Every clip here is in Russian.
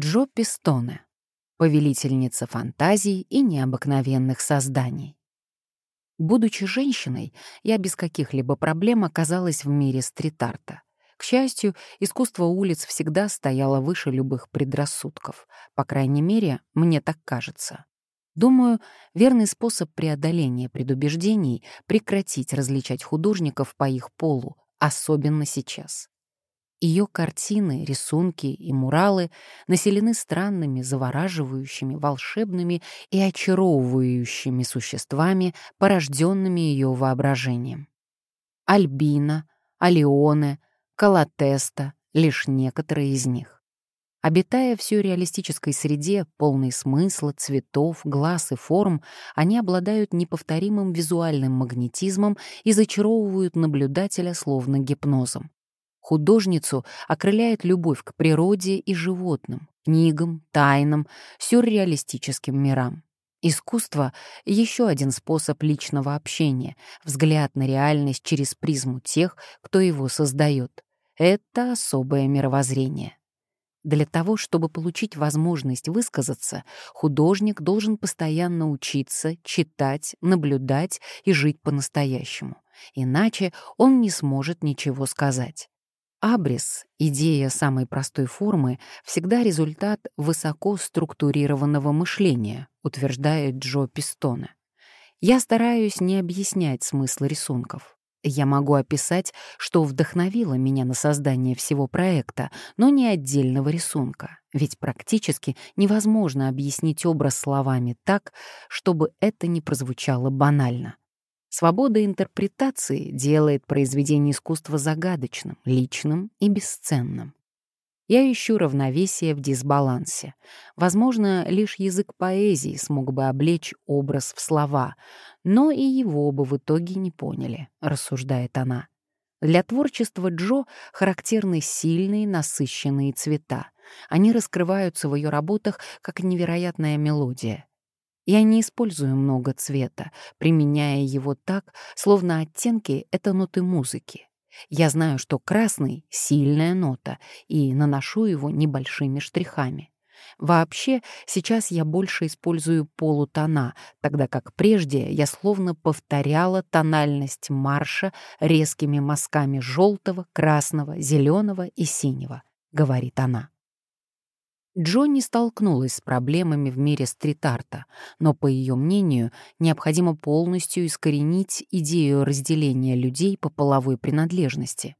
Джо Тоне, повелительница фантазий и необыкновенных созданий. Будучи женщиной, я без каких-либо проблем оказалась в мире стрит-арта. К счастью, искусство улиц всегда стояло выше любых предрассудков. По крайней мере, мне так кажется. Думаю, верный способ преодоления предубеждений — прекратить различать художников по их полу, особенно сейчас. Ее картины, рисунки и муралы населены странными, завораживающими, волшебными и очаровывающими существами, порожденными ее воображением. Альбина, Алионе, Калатеста — лишь некоторые из них. Обитая в сюрреалистической среде, полной смысла, цветов, глаз и форм, они обладают неповторимым визуальным магнетизмом и зачаровывают наблюдателя словно гипнозом. Художницу окрыляет любовь к природе и животным, книгам, тайнам, сюрреалистическим мирам. Искусство — еще один способ личного общения, взгляд на реальность через призму тех, кто его создает. Это особое мировоззрение. Для того, чтобы получить возможность высказаться, художник должен постоянно учиться, читать, наблюдать и жить по-настоящему. Иначе он не сможет ничего сказать. Абрис, идея самой простой формы, всегда результат высоко структурированного мышления, утверждает Джо Пистона. Я стараюсь не объяснять смысл рисунков. Я могу описать, что вдохновило меня на создание всего проекта, но не отдельного рисунка, ведь практически невозможно объяснить образ словами так, чтобы это не прозвучало банально. Свобода интерпретации делает произведение искусства загадочным, личным и бесценным. Я ищу равновесие в дисбалансе. Возможно, лишь язык поэзии смог бы облечь образ в слова, но и его бы в итоге не поняли, рассуждает она. Для творчества Джо характерны сильные, насыщенные цвета. Они раскрываются в ее работах как невероятная мелодия. Я не использую много цвета, применяя его так, словно оттенки — это ноты музыки. Я знаю, что красный — сильная нота, и наношу его небольшими штрихами. Вообще, сейчас я больше использую полутона, тогда как прежде я словно повторяла тональность марша резкими мазками желтого, красного, зеленого и синего, — говорит она. Джонни столкнулась с проблемами в мире стрит-арта, но, по ее мнению, необходимо полностью искоренить идею разделения людей по половой принадлежности.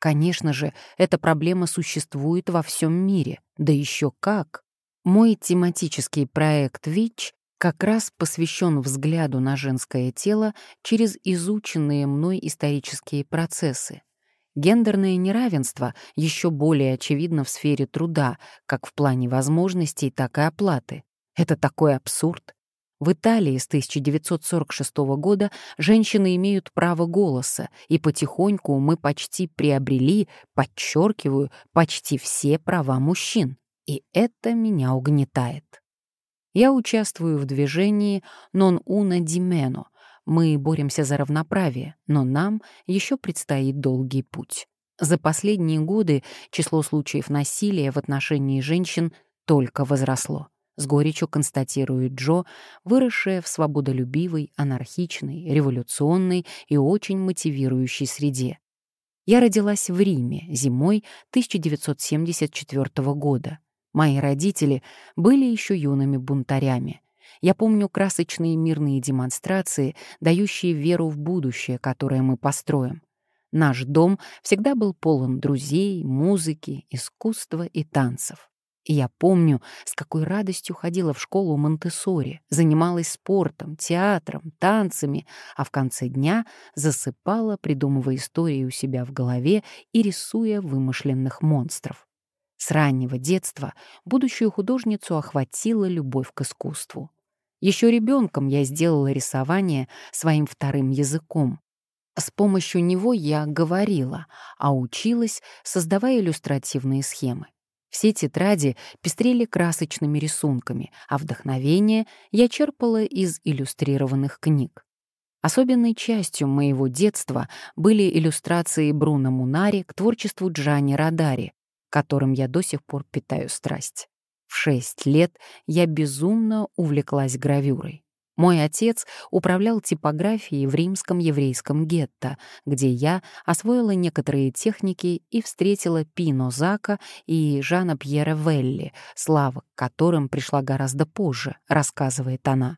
Конечно же, эта проблема существует во всем мире, да еще как. Мой тематический проект ВИЧ как раз посвящен взгляду на женское тело через изученные мной исторические процессы. Гендерное неравенство еще более очевидно в сфере труда, как в плане возможностей, так и оплаты. Это такой абсурд. В Италии с 1946 года женщины имеют право голоса, и потихоньку мы почти приобрели, подчеркиваю, почти все права мужчин. И это меня угнетает. Я участвую в движении «Non una di meno», мы боремся за равноправие, но нам еще предстоит долгий путь. За последние годы число случаев насилия в отношении женщин только возросло. С горечью констатирует Джо, выросшая в свободолюбивой, анархичной, революционной и очень мотивирующей среде. Я родилась в Риме зимой 1974 года. Мои родители были еще юными бунтарями. Я помню красочные мирные демонстрации, дающие веру в будущее, которое мы построим. Наш дом всегда был полон друзей, музыки, искусства и танцев. И я помню, с какой радостью ходила в школу Монтессори, занималась спортом, театром, танцами, а в конце дня засыпала, придумывая истории у себя в голове и рисуя вымышленных монстров. С раннего детства будущую художницу охватила любовь к искусству. Еще ребенком я сделала рисование своим вторым языком. С помощью него я говорила, а училась, создавая иллюстративные схемы. Все тетради пестрели красочными рисунками, а вдохновение я черпала из иллюстрированных книг. Особенной частью моего детства были иллюстрации Бруно Мунари к творчеству Джани Радари, которым я до сих пор питаю страсть. В шесть лет я безумно увлеклась гравюрой. Мой отец управлял типографией в римском еврейском гетто, где я освоила некоторые техники и встретила Пино Зака и Жана Пьера Велли, слава к которым пришла гораздо позже, рассказывает она.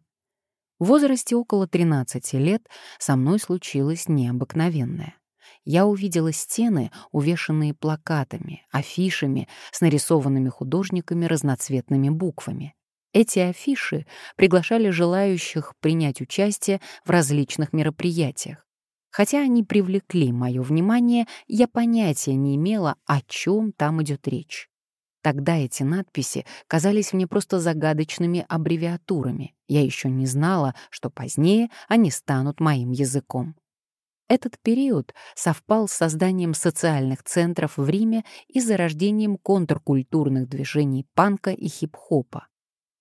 В возрасте около 13 лет со мной случилось необыкновенное я увидела стены, увешанные плакатами, афишами с нарисованными художниками разноцветными буквами. Эти афиши приглашали желающих принять участие в различных мероприятиях. Хотя они привлекли мое внимание, я понятия не имела, о чем там идет речь. Тогда эти надписи казались мне просто загадочными аббревиатурами. Я еще не знала, что позднее они станут моим языком. Этот период совпал с созданием социальных центров в Риме и зарождением контркультурных движений панка и хип-хопа.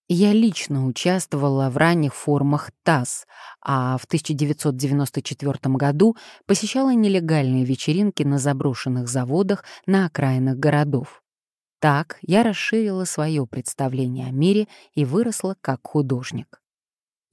Я лично участвовала в ранних формах ТАСС, а в 1994 году посещала нелегальные вечеринки на заброшенных заводах на окраинах городов. Так я расширила свое представление о мире и выросла как художник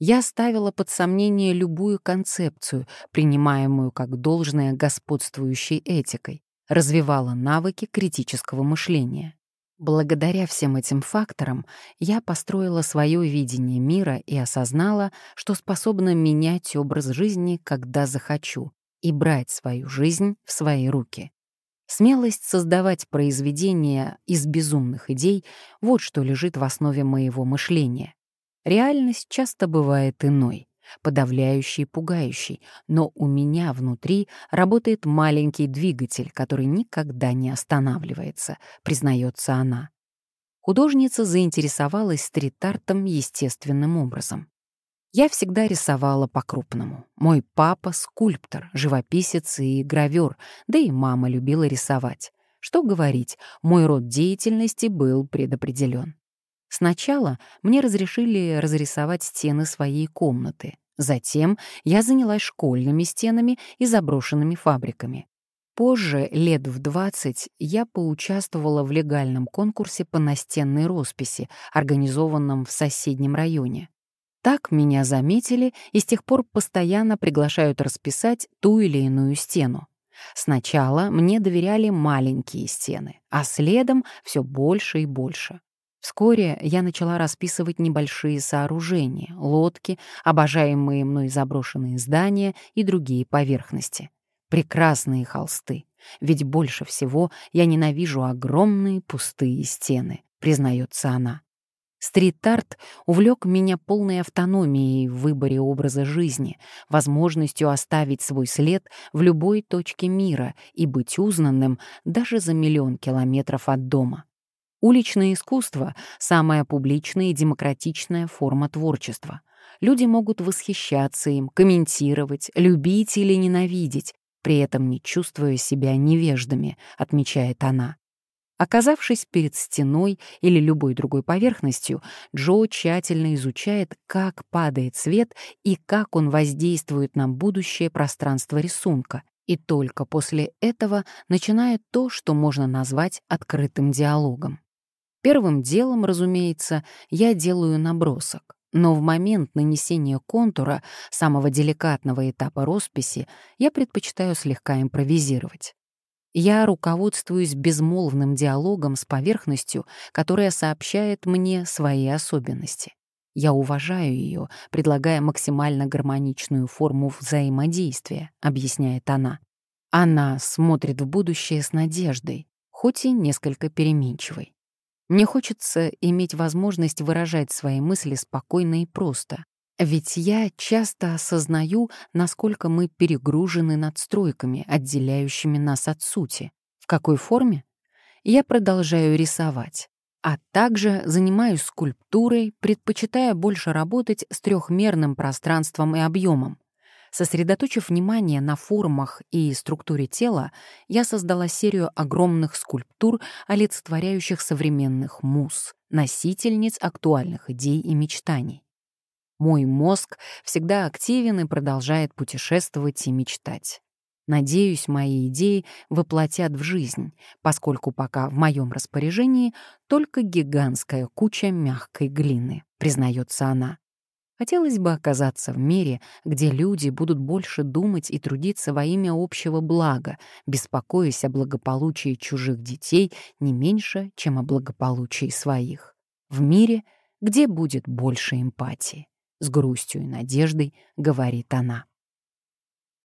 я ставила под сомнение любую концепцию, принимаемую как должное господствующей этикой, развивала навыки критического мышления. Благодаря всем этим факторам я построила свое видение мира и осознала, что способна менять образ жизни, когда захочу, и брать свою жизнь в свои руки. Смелость создавать произведения из безумных идей — вот что лежит в основе моего мышления. Реальность часто бывает иной, подавляющей, пугающей, но у меня внутри работает маленький двигатель, который никогда не останавливается, признается она. Художница заинтересовалась стрит-артом естественным образом. Я всегда рисовала по-крупному. Мой папа — скульптор, живописец и гравер, да и мама любила рисовать. Что говорить, мой род деятельности был предопределен. Сначала мне разрешили разрисовать стены своей комнаты. Затем я занялась школьными стенами и заброшенными фабриками. Позже, лет в 20, я поучаствовала в легальном конкурсе по настенной росписи, организованном в соседнем районе. Так меня заметили и с тех пор постоянно приглашают расписать ту или иную стену. Сначала мне доверяли маленькие стены, а следом все больше и больше. Вскоре я начала расписывать небольшие сооружения, лодки, обожаемые мной заброшенные здания и другие поверхности. Прекрасные холсты. Ведь больше всего я ненавижу огромные пустые стены, признается она. Стрит-арт увлек меня полной автономией в выборе образа жизни, возможностью оставить свой след в любой точке мира и быть узнанным даже за миллион километров от дома. Уличное искусство — самая публичная и демократичная форма творчества. Люди могут восхищаться им, комментировать, любить или ненавидеть, при этом не чувствуя себя невеждами, отмечает она. Оказавшись перед стеной или любой другой поверхностью, Джо тщательно изучает, как падает свет и как он воздействует на будущее пространство рисунка, и только после этого начинает то, что можно назвать открытым диалогом. Первым делом, разумеется, я делаю набросок. Но в момент нанесения контура, самого деликатного этапа росписи, я предпочитаю слегка импровизировать. Я руководствуюсь безмолвным диалогом с поверхностью, которая сообщает мне свои особенности. Я уважаю ее, предлагая максимально гармоничную форму взаимодействия, объясняет она. Она смотрит в будущее с надеждой, хоть и несколько переменчивой. Мне хочется иметь возможность выражать свои мысли спокойно и просто. Ведь я часто осознаю, насколько мы перегружены надстройками, отделяющими нас от сути. В какой форме? Я продолжаю рисовать. А также занимаюсь скульптурой, предпочитая больше работать с трехмерным пространством и объемом. Сосредоточив внимание на формах и структуре тела, я создала серию огромных скульптур, олицетворяющих современных муз, носительниц актуальных идей и мечтаний. Мой мозг всегда активен и продолжает путешествовать и мечтать. Надеюсь, мои идеи воплотят в жизнь, поскольку пока в моем распоряжении только гигантская куча мягкой глины, признается она. Хотелось бы оказаться в мире, где люди будут больше думать и трудиться во имя общего блага, беспокоясь о благополучии чужих детей не меньше, чем о благополучии своих. В мире, где будет больше эмпатии. С грустью и надеждой говорит она.